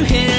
you hit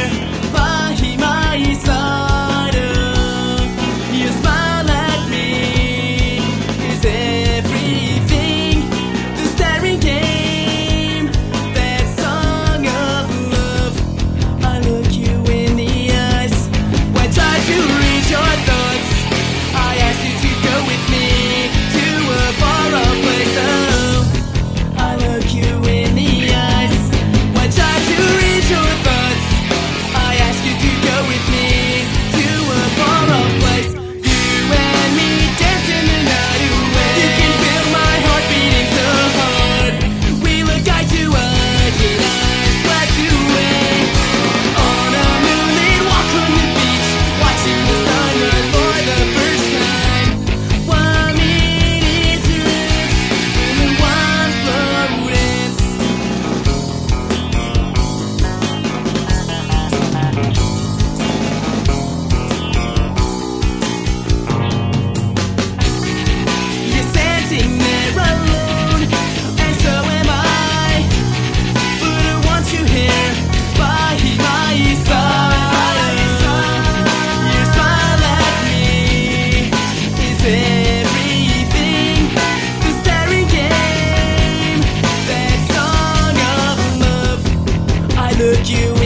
you